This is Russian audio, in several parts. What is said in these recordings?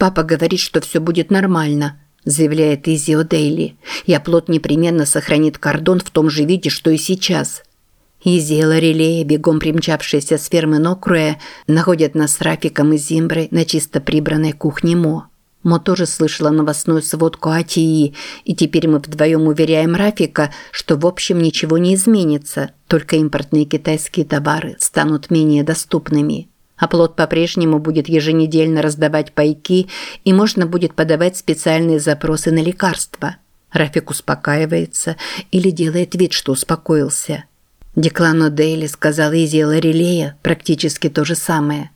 «Папа говорит, что все будет нормально», – заявляет Изи О'Дейли. «И оплот непременно сохранит кордон в том же виде, что и сейчас». Изи и Лорелея, бегом примчавшиеся с фермы Нокруэ, находят нас с Рафиком и Зимброй на чисто прибранной кухне Мо. Мо тоже слышала новостную сводку о ТИИ, и теперь мы вдвоем уверяем Рафика, что в общем ничего не изменится, только импортные китайские товары станут менее доступными. Оплот по-прежнему будет еженедельно раздавать пайки, и можно будет подавать специальные запросы на лекарства. Рафик успокаивается или делает вид, что успокоился. Деклану Дейли сказал Изи Лорелея практически то же самое.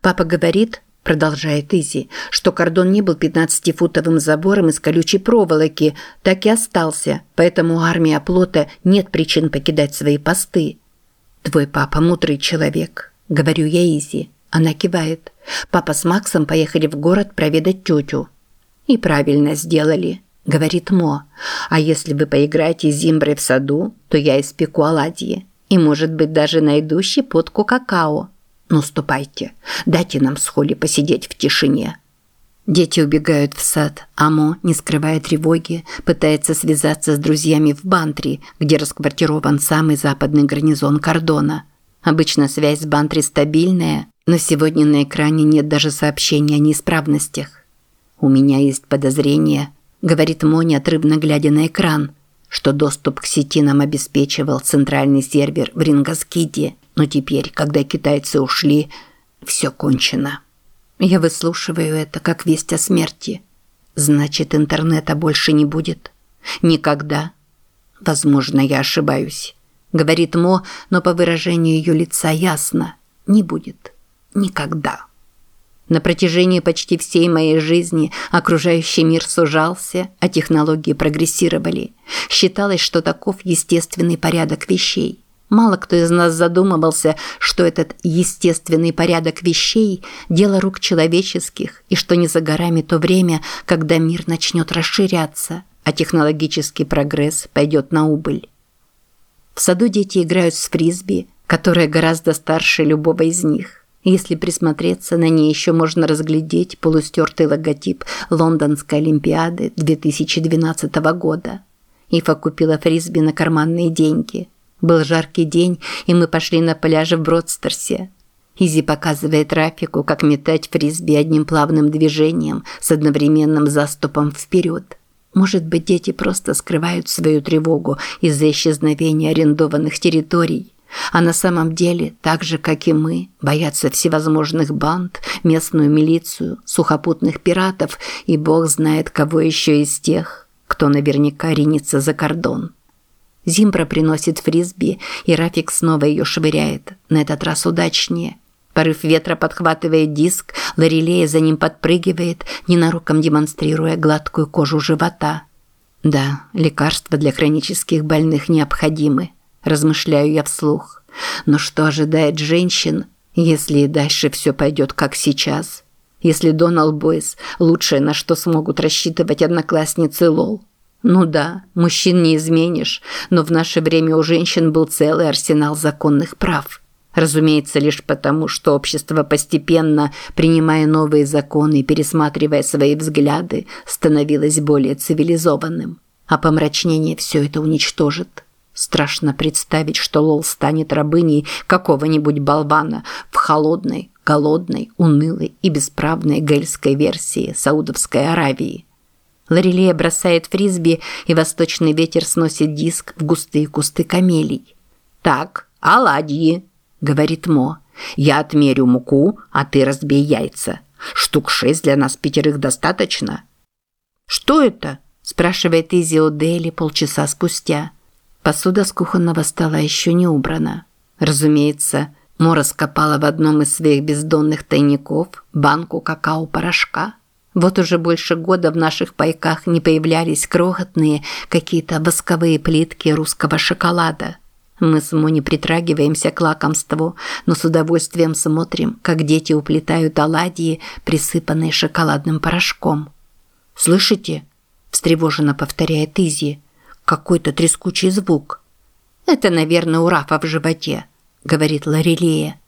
Папа говорит, продолжает Изи, что кордон не был 15-футовым забором из колючей проволоки, так и остался, поэтому у армии оплота нет причин покидать свои посты. Твой папа мудрый человек, Говорю я Изи. Она кивает. Папа с Максом поехали в город проведать тетю. И правильно сделали, говорит Мо. А если вы поиграете с Зимброй в саду, то я испеку оладьи. И, может быть, даже найду щепотку какао. Ну, ступайте. Дайте нам с Холли посидеть в тишине. Дети убегают в сад, а Мо, не скрывая тревоги, пытается связаться с друзьями в Бантри, где расквартирован самый западный гарнизон кордона – Обычно связь с Бантри стабильная, но сегодня на экране нет даже сообщения о неисправностях. «У меня есть подозрение», – говорит Мони, отрывно глядя на экран, что доступ к сети нам обеспечивал центральный сервер в Рингаскиде, но теперь, когда китайцы ушли, все кончено. Я выслушиваю это как весть о смерти. Значит, интернета больше не будет? Никогда? Возможно, я ошибаюсь говорит Мо, но по выражению ее лица ясно – не будет. Никогда. На протяжении почти всей моей жизни окружающий мир сужался, а технологии прогрессировали. Считалось, что таков естественный порядок вещей. Мало кто из нас задумывался, что этот естественный порядок вещей – дело рук человеческих, и что не за горами то время, когда мир начнет расширяться, а технологический прогресс пойдет на убыль. В саду дети играют с фрисби, которая гораздо старше любого из них. Если присмотреться, на ней еще можно разглядеть полустертый логотип Лондонской Олимпиады 2012 года. Ифа купила фрисби на карманные деньги. Был жаркий день, и мы пошли на пляж в Бродстерсе. Изи показывает Рафику, как метать фрисби одним плавным движением с одновременным заступом вперед. Может быть, дети просто скрывают свою тревогу из-за исчезновения арендованных территорий, а на самом деле, так же, как и мы, боятся всевозможных банд, местную милицию, сухопутных пиратов и бог знает кого еще из тех, кто наверняка ринется за кордон. Зимбра приносит фрисби, и Рафик снова ее швыряет, на этот раз удачнее – Порыв ветра подхватывает диск, Лорелея за ним подпрыгивает, ненароком демонстрируя гладкую кожу живота. Да, лекарства для хронических больных необходимы, размышляю я вслух. Но что ожидает женщин, если и дальше все пойдет как сейчас? Если Доналд Бойс – лучшее, на что смогут рассчитывать одноклассницы Лол? Ну да, мужчин не изменишь, но в наше время у женщин был целый арсенал законных прав – Разумеется, лишь потому, что общество постепенно, принимая новые законы и пересматривая свои взгляды, становилось более цивилизованным. А помрачнение все это уничтожит. Страшно представить, что Лол станет рабыней какого-нибудь болвана в холодной, голодной, унылой и бесправной гельской версии Саудовской Аравии. Лорелея бросает фрисби, и восточный ветер сносит диск в густые кусты камелий. «Так, оладьи!» – говорит Мо. «Я отмерю муку, а ты разбей яйца. Штук шесть для нас пятерых достаточно?» «Что это?» – спрашивает Изи О'Дейли полчаса спустя. Посуда с кухонного стола еще не убрана. Разумеется, Мо раскопала в одном из своих бездонных тайников банку какао-порошка. Вот уже больше года в наших пайках не появлялись крохотные какие-то восковые плитки русского шоколада. Мы с Мони притрагиваемся к лакомству, но с удовольствием смотрим, как дети уплетают оладьи, присыпанные шоколадным порошком. «Слышите?» – встревоженно повторяет Изи. «Какой-то трескучий звук». «Это, наверное, у Рафа в животе», – говорит Лорелея.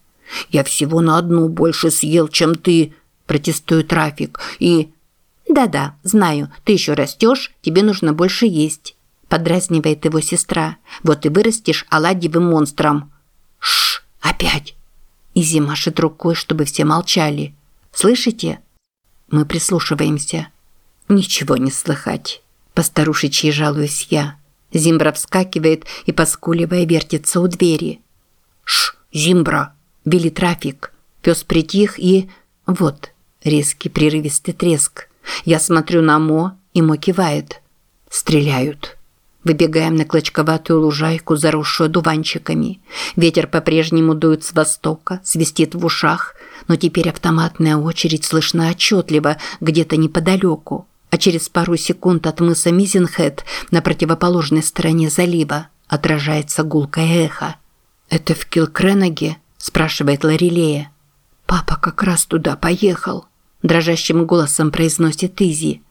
«Я всего на одну больше съел, чем ты», – протестует трафик. И... Да-да, знаю, ты еще растешь, тебе нужно больше есть. Подразнивает его сестра. Вот и вырастешь оладьевым монстром. Шш, опять. Изи машет рукой, чтобы все молчали. Слышите? Мы прислушиваемся. Ничего не слыхать. Постарушечьи жалуюсь я. Зимбра вскакивает и, поскуливая, вертится у двери. «Ш, Зимбра!» – велит трафик. Пес притих и... Вот, резкий прерывистый треск. Я смотрю на Мо, и Мо кивает. Стреляют. Выбегаем на клочковатую лужайку, заросшую дуванчиками. Ветер по-прежнему дует с востока, свистит в ушах, но теперь автоматная очередь слышна отчетливо, где-то неподалеку. А через пару секунд от мыса Мизенхед на противоположной стороне залива отражается гулкое эхо. «Это в Килкренаге?» – спрашивает Ларилея. «Папа как раз туда поехал», – дрожащим голосом произносит Изи.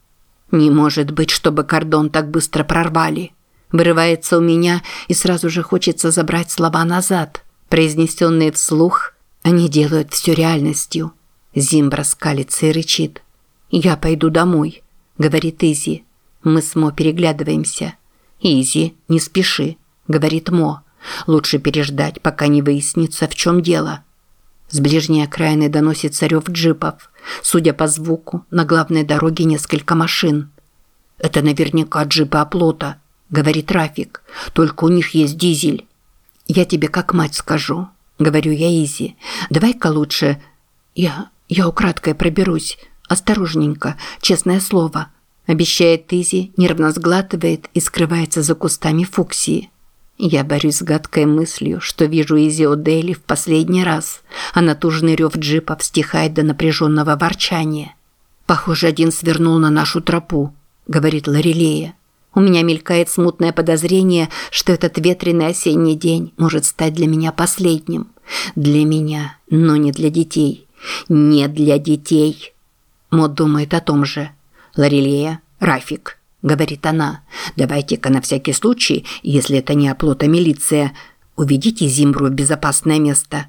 «Не может быть, чтобы кордон так быстро прорвали». Вырывается у меня, и сразу же хочется забрать слова назад. Произнесенные вслух, они делают все реальностью. Зимбра скалится и рычит. «Я пойду домой», – говорит Изи. Мы с Мо переглядываемся. «Изи, не спеши», – говорит Мо. «Лучше переждать, пока не выяснится, в чем дело». С ближней окраины доносится рев джипов. Судя по звуку, на главной дороге несколько машин. Это наверняка джипы оплота говорит Рафик. Только у них есть дизель. Я тебе как мать скажу, говорю я Изи. Давай-ка лучше я я украдкой проберусь, осторожненько, честное слово. Обещает Изи, нервно сглатывает и скрывается за кустами фуксии. Я борюсь с гадкой мыслью, что вижу Изи О'Дейли в последний раз, а натужный рев джипов стихает до напряженного ворчания. «Похоже, один свернул на нашу тропу», – говорит Лорелея. У меня мелькает смутное подозрение, что этот ветреный осенний день может стать для меня последним. Для меня, но не для детей. Не для детей. Мод думает о том же. Ларилея, Рафик, говорит она, давайте-ка на всякий случай, если это не оплота милиция, уведите Зимбру в безопасное место.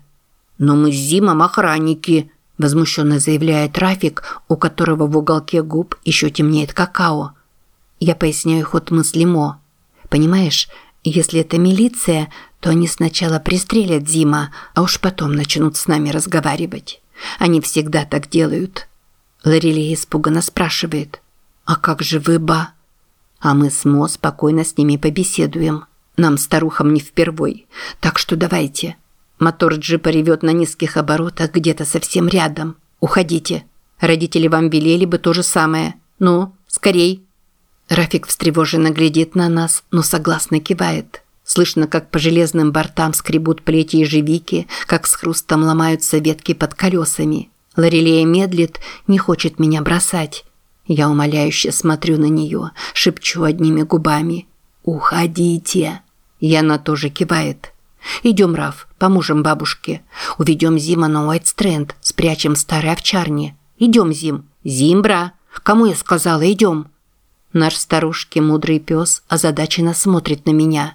Но мы с Зимом охранники, возмущенно заявляет Рафик, у которого в уголке губ еще темнеет какао. Я поясняю ход мысли Мо. Понимаешь, если это милиция, то они сначала пристрелят Зима, а уж потом начнут с нами разговаривать. Они всегда так делают. Ларилия испуганно спрашивает. «А как же вы, ба?» А мы с Мо спокойно с ними побеседуем. Нам, старухам, не впервой. Так что давайте. Мотор джипа ревет на низких оборотах где-то совсем рядом. Уходите. Родители вам велели бы то же самое. Ну, скорей. Рафик встревоженно глядит на нас, но согласно кивает. Слышно, как по железным бортам скребут плети ежевики, как с хрустом ломаются ветки под колесами. Лорелея медлит, не хочет меня бросать. Я умоляюще смотрю на нее, шепчу одними губами. «Уходите!» Яна тоже кивает. «Идем, Раф, поможем бабушке. Уведем Зима на Уайтстренд, спрячем старой овчарне. Идем, Зим. Зимбра! Кому я сказала, идем?» Наш старушки мудрый пес озадаченно смотрит на меня.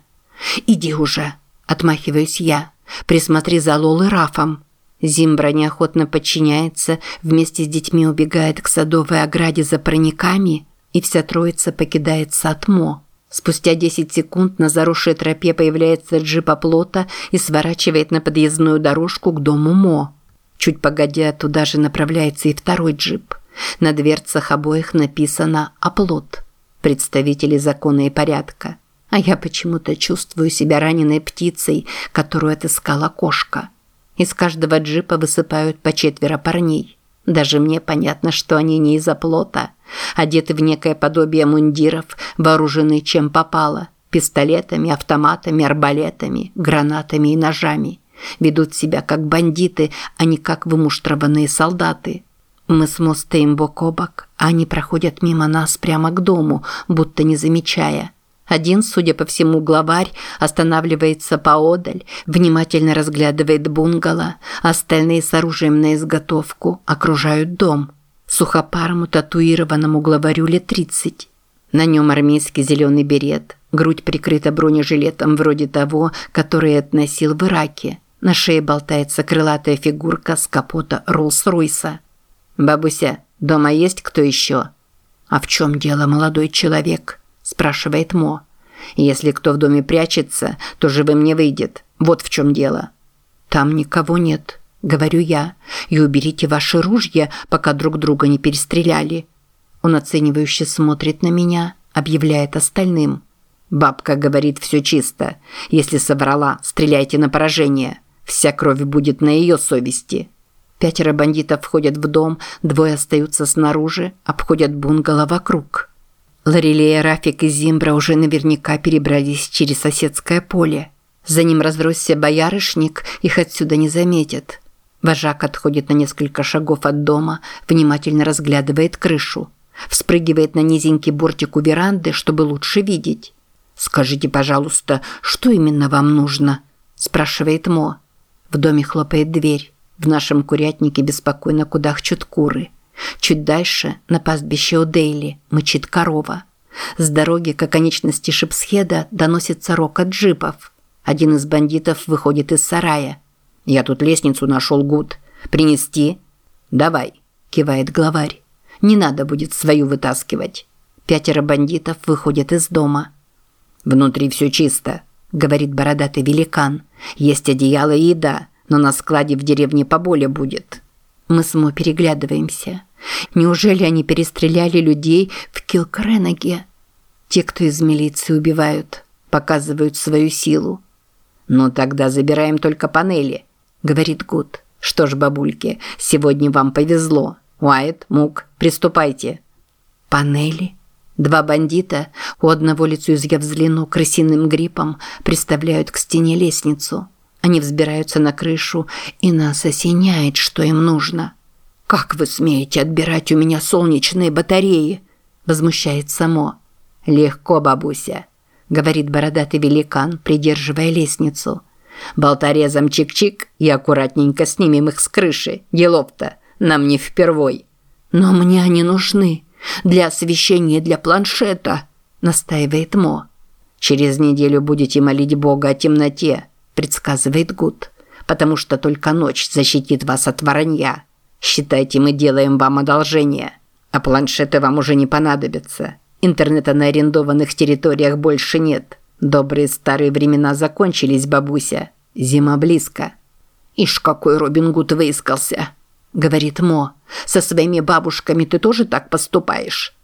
«Иди уже!» – отмахиваюсь я. «Присмотри за Лол и Рафом». Зимбра неохотно подчиняется, вместе с детьми убегает к садовой ограде за прониками, и вся троица покидает сад Мо. Спустя 10 секунд на заросшей тропе появляется джип оплота и сворачивает на подъездную дорожку к дому Мо. Чуть погодя, туда же направляется и второй джип. На дверцах обоих написано «Оплот» представители закона и порядка. А я почему-то чувствую себя раненой птицей, которую отыскала кошка. Из каждого джипа высыпают по четверо парней. Даже мне понятно, что они не из оплота, одеты в некое подобие мундиров, вооружены чем попало – пистолетами, автоматами, арбалетами, гранатами и ножами. Ведут себя как бандиты, а не как вымуштрованные солдаты – мы с Мо стоим бок о бок, они проходят мимо нас прямо к дому, будто не замечая. Один, судя по всему, главарь, останавливается поодаль, внимательно разглядывает бунгало, остальные с оружием на изготовку окружают дом. Сухопарому татуированному главарю лет тридцать. На нем армейский зеленый берет, грудь прикрыта бронежилетом вроде того, который относил в Ираке. На шее болтается крылатая фигурка с капота Роллс-Ройса. «Бабуся, дома есть кто еще?» «А в чем дело, молодой человек?» – спрашивает Мо. «Если кто в доме прячется, то живым не выйдет. Вот в чем дело». «Там никого нет», – говорю я. «И уберите ваши ружья, пока друг друга не перестреляли». Он оценивающе смотрит на меня, объявляет остальным. «Бабка говорит, все чисто. Если соврала, стреляйте на поражение. Вся кровь будет на ее совести». Пятеро бандитов входят в дом, двое остаются снаружи, обходят бунгало вокруг. Лорелея, Рафик и Зимбра уже наверняка перебрались через соседское поле. За ним разросся боярышник, их отсюда не заметят. Вожак отходит на несколько шагов от дома, внимательно разглядывает крышу. Вспрыгивает на низенький бортик у веранды, чтобы лучше видеть. «Скажите, пожалуйста, что именно вам нужно?» – спрашивает Мо. В доме хлопает дверь. В нашем курятнике беспокойно кудахчут куры. Чуть дальше, на пастбище Дейли мычит корова. С дороги к оконечности Шипсхеда доносится рокот джипов. Один из бандитов выходит из сарая. «Я тут лестницу нашел, Гуд. Принести?» «Давай», – кивает главарь. «Не надо будет свою вытаскивать». Пятеро бандитов выходят из дома. «Внутри все чисто», – говорит бородатый великан. «Есть одеяло и еда но на складе в деревне поболее будет. Мы с Мо переглядываемся. Неужели они перестреляли людей в Килкренаге? Те, кто из милиции убивают, показывают свою силу. «Ну тогда забираем только панели», – говорит Гуд. «Что ж, бабульки, сегодня вам повезло. Уайт, Мук, приступайте». «Панели?» Два бандита, у одного лицо изъяв взгляну крысиным гриппом, приставляют к стене лестницу – они взбираются на крышу, и нас осеняет, что им нужно. «Как вы смеете отбирать у меня солнечные батареи?» – возмущается Само. «Легко, бабуся», – говорит бородатый великан, придерживая лестницу. «Болторезом чик-чик и аккуратненько снимем их с крыши. Делов-то, нам не впервой». «Но мне они нужны. Для освещения для планшета», – настаивает Мо. «Через неделю будете молить Бога о темноте», предсказывает Гуд. Потому что только ночь защитит вас от воронья. Считайте, мы делаем вам одолжение. А планшеты вам уже не понадобятся. Интернета на арендованных территориях больше нет. Добрые старые времена закончились, бабуся. Зима близко. Ишь, какой Робин Гуд выискался, говорит Мо. Со своими бабушками ты тоже так поступаешь?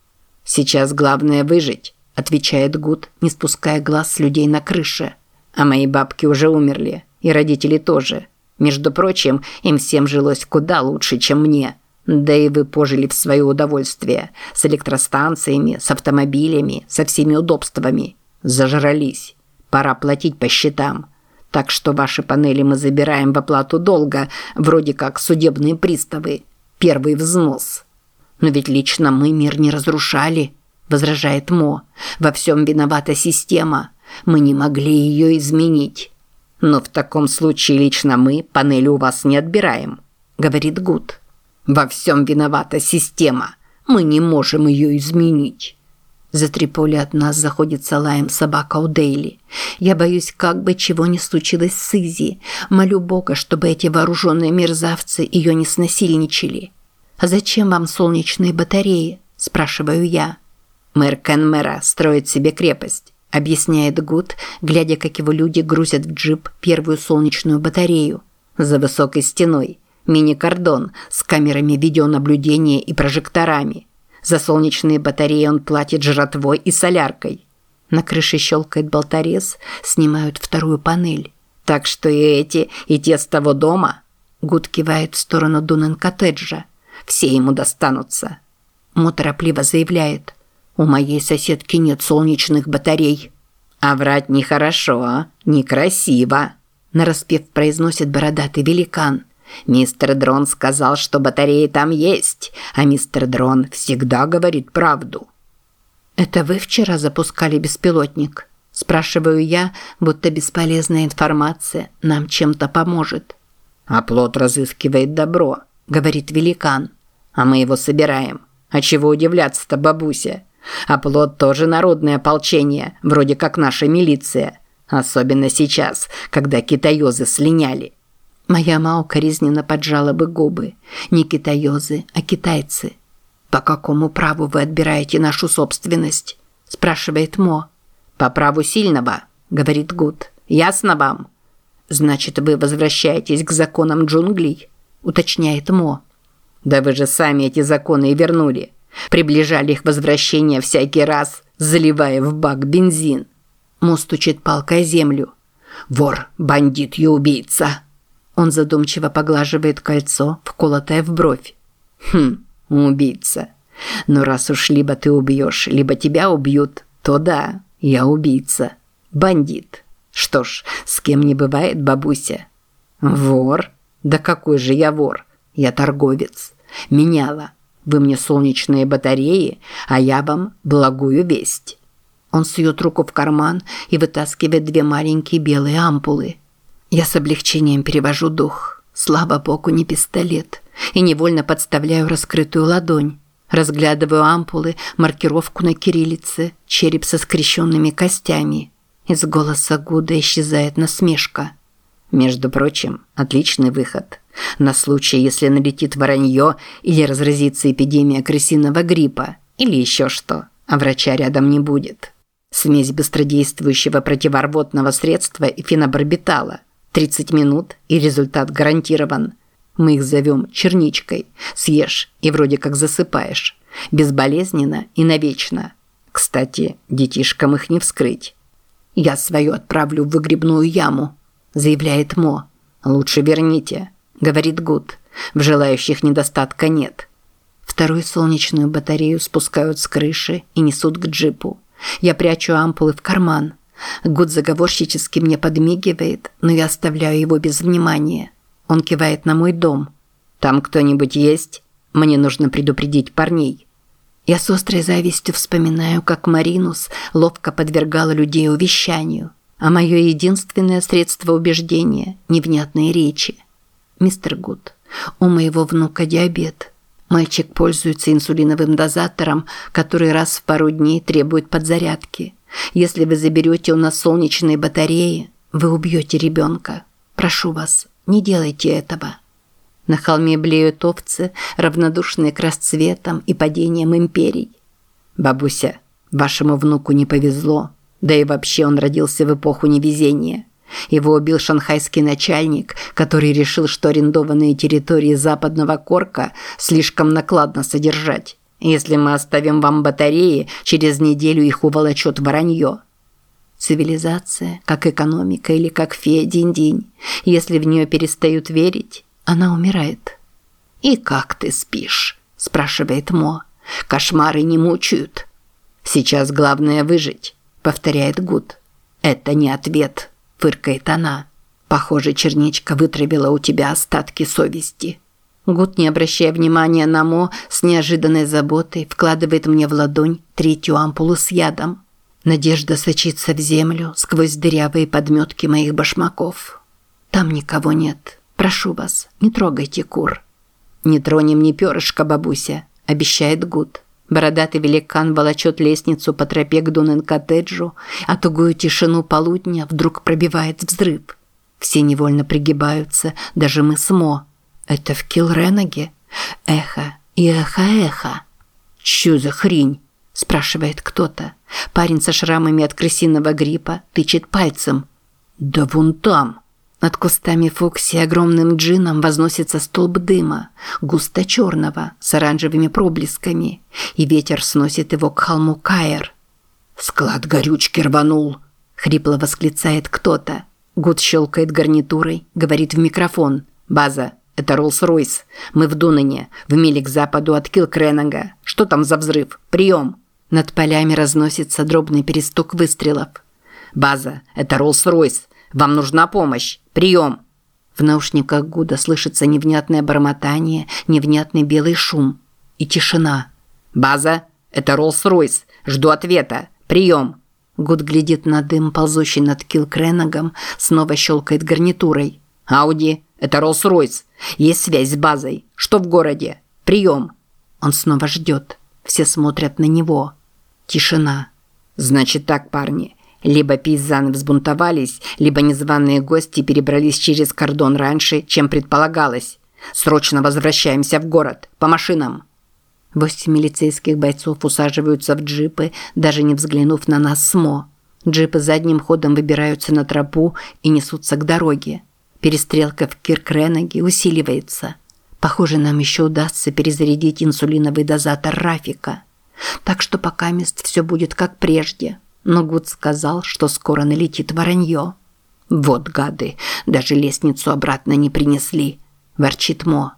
Сейчас главное выжить, отвечает Гуд, не спуская глаз с людей на крыше. А мои бабки уже умерли, и родители тоже. Между прочим, им всем жилось куда лучше, чем мне. Да и вы пожили в свое удовольствие. С электростанциями, с автомобилями, со всеми удобствами. Зажрались. Пора платить по счетам. Так что ваши панели мы забираем в оплату долга, вроде как судебные приставы. Первый взнос. Но ведь лично мы мир не разрушали, возражает Мо. Во всем виновата система. Мы не могли ее изменить. Но в таком случае лично мы панели у вас не отбираем, говорит Гуд. Во всем виновата система. Мы не можем ее изменить. За три поля от нас заходит салаем собака у Дейли. Я боюсь, как бы чего не случилось с Изи. Молю Бога, чтобы эти вооруженные мерзавцы ее не снасильничали. «А зачем вам солнечные батареи?» – спрашиваю я. Мэр Кенмера строит себе крепость объясняет Гуд, глядя, как его люди грузят в джип первую солнечную батарею. За высокой стеной мини-кордон с камерами видеонаблюдения и прожекторами. За солнечные батареи он платит жратвой и соляркой. На крыше щелкает болторез, снимают вторую панель. Так что и эти, и те с того дома. Гуд кивает в сторону Дунен-коттеджа. Все ему достанутся. Мо торопливо заявляет – у моей соседки нет солнечных батарей. А врать нехорошо, некрасиво, нараспев произносит бородатый великан. Мистер Дрон сказал, что батареи там есть, а мистер Дрон всегда говорит правду. Это вы вчера запускали беспилотник? Спрашиваю я, будто бесполезная информация нам чем-то поможет. А плод разыскивает добро, говорит великан. А мы его собираем. А чего удивляться-то, бабуся? А плод тоже народное ополчение, вроде как наша милиция. Особенно сейчас, когда китаёзы слиняли. Моя Мао укоризненно поджала бы губы. Не китаёзы, а китайцы. «По какому праву вы отбираете нашу собственность?» – спрашивает Мо. «По праву сильного», – говорит Гуд. «Ясно вам?» «Значит, вы возвращаетесь к законам джунглей?» – уточняет Мо. «Да вы же сами эти законы и вернули. Приближали их возвращение всякий раз, заливая в бак бензин». Мо стучит палкой землю. «Вор, бандит и убийца!» Он задумчиво поглаживает кольцо, вколотое в бровь. «Хм, убийца. Но раз уж либо ты убьешь, либо тебя убьют, то да, я убийца. Бандит. Что ж, с кем не бывает бабуся? Вор? Да какой же я вор? Я торговец. Меняла. Вы мне солнечные батареи, а я вам благую весть. Он сует руку в карман и вытаскивает две маленькие белые ампулы. Я с облегчением перевожу дух. Слава богу, не пистолет. И невольно подставляю раскрытую ладонь. Разглядываю ампулы, маркировку на кириллице, череп со скрещенными костями. Из голоса Гуда исчезает насмешка. Между прочим, отличный выход. На случай, если налетит воронье или разразится эпидемия крысиного гриппа или еще что, а врача рядом не будет. Смесь быстродействующего противорвотного средства и фенобарбитала. 30 минут и результат гарантирован. Мы их зовем черничкой. Съешь и вроде как засыпаешь. Безболезненно и навечно. Кстати, детишкам их не вскрыть. «Я свою отправлю в выгребную яму», – заявляет Мо. «Лучше верните», – говорит Гуд. «В желающих недостатка нет». Вторую солнечную батарею спускают с крыши и несут к джипу. Я прячу ампулы в карман. Гуд заговорщически мне подмигивает, но я оставляю его без внимания. Он кивает на мой дом. «Там кто-нибудь есть? Мне нужно предупредить парней». Я с острой завистью вспоминаю, как Маринус ловко подвергала людей увещанию, а мое единственное средство убеждения – невнятные речи. «Мистер Гуд, у моего внука диабет. Мальчик пользуется инсулиновым дозатором, который раз в пару дней требует подзарядки. Если вы заберете у нас солнечные батареи, вы убьете ребенка. Прошу вас, не делайте этого. На холме блеют овцы, равнодушные к расцветам и падениям империй. Бабуся, вашему внуку не повезло. Да и вообще он родился в эпоху невезения. Его убил шанхайский начальник, который решил, что арендованные территории западного Корка слишком накладно содержать. Если мы оставим вам батареи, через неделю их уволочет воронье. Цивилизация, как экономика или как фея динь-динь, если в нее перестают верить, она умирает. «И как ты спишь?» – спрашивает Мо. «Кошмары не мучают». «Сейчас главное выжить», – повторяет Гуд. «Это не ответ», – фыркает она. «Похоже, черничка вытравила у тебя остатки совести». Гуд, не обращая внимания на Мо, с неожиданной заботой вкладывает мне в ладонь третью ампулу с ядом. Надежда сочится в землю сквозь дырявые подметки моих башмаков. Там никого нет. Прошу вас, не трогайте кур. Не тронем ни перышка, бабуся, обещает Гуд. Бородатый великан волочет лестницу по тропе к Дунен-коттеджу, а тугую тишину полудня вдруг пробивает взрыв. Все невольно пригибаются, даже мы с Мо. Это в Килренаге? Эхо и эхо-эхо. Чё за хрень? спрашивает кто-то. Парень со шрамами от крысиного гриппа тычет пальцем. «Да вон там!» Над кустами Фокси огромным джином возносится столб дыма, густо-черного, с оранжевыми проблесками, и ветер сносит его к холму Каэр. «Склад горючки рванул!» – хрипло восклицает кто-то. Гуд щелкает гарнитурой, говорит в микрофон. «База, это Роллс-Ройс. Мы в Дунане, в миле к западу от Килкренага. Что там за взрыв? Прием!» Над полями разносится дробный перестук выстрелов. «База, это Роллс-Ройс. Вам нужна помощь. Прием!» В наушниках Гуда слышится невнятное бормотание, невнятный белый шум и тишина. «База, это Роллс-Ройс. Жду ответа. Прием!» Гуд глядит на дым, ползущий над Килкренагом, снова щелкает гарнитурой. «Ауди, это Роллс-Ройс. Есть связь с базой. Что в городе? Прием!» Он снова ждет. Все смотрят на него. Тишина. «Значит так, парни. Либо пейзаны взбунтовались, либо незваные гости перебрались через кордон раньше, чем предполагалось. Срочно возвращаемся в город. По машинам. Восемь милицейских бойцов усаживаются в джипы, даже не взглянув на нас СМО. Джипы задним ходом выбираются на тропу и несутся к дороге. Перестрелка в Киркренаге усиливается. Похоже, нам еще удастся перезарядить инсулиновый дозатор Рафика. Так что пока мест все будет как прежде. Но Гуд сказал, что скоро налетит воронье. «Вот гады, даже лестницу обратно не принесли», – ворчит Мо.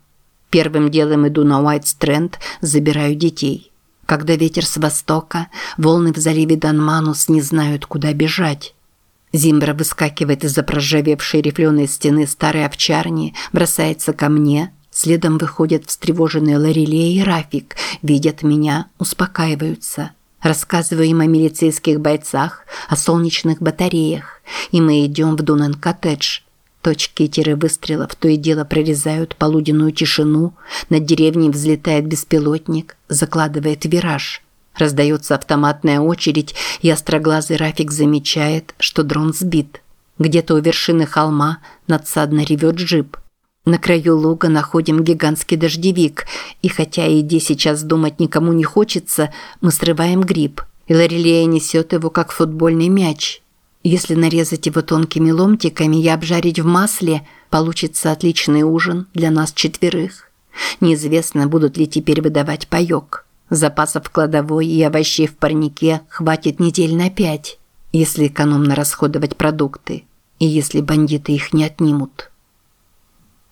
Первым делом иду на Уайт-Стрэнд, забираю детей. Когда ветер с востока, волны в заливе Данманус не знают, куда бежать. Зимбра выскакивает из-за проржавевшей рифленой стены старой овчарни, бросается ко мне, следом выходят встревоженные Лорелия и Рафик, видят меня, успокаиваются. Рассказываю им о милицейских бойцах, о солнечных батареях, и мы идем в Дунан-коттедж. Точки тиры выстрелов то и дело прорезают полуденную тишину, над деревней взлетает беспилотник, закладывает вираж. Раздается автоматная очередь, и остроглазый Рафик замечает, что дрон сбит. Где-то у вершины холма надсадно ревет джип. На краю луга находим гигантский дождевик, и хотя иди сейчас думать никому не хочется, мы срываем гриб, и Лорелея несет его как футбольный мяч – если нарезать его тонкими ломтиками и обжарить в масле, получится отличный ужин для нас четверых. Неизвестно, будут ли теперь выдавать паёк. Запасов кладовой и овощей в парнике хватит недель на пять, если экономно расходовать продукты и если бандиты их не отнимут.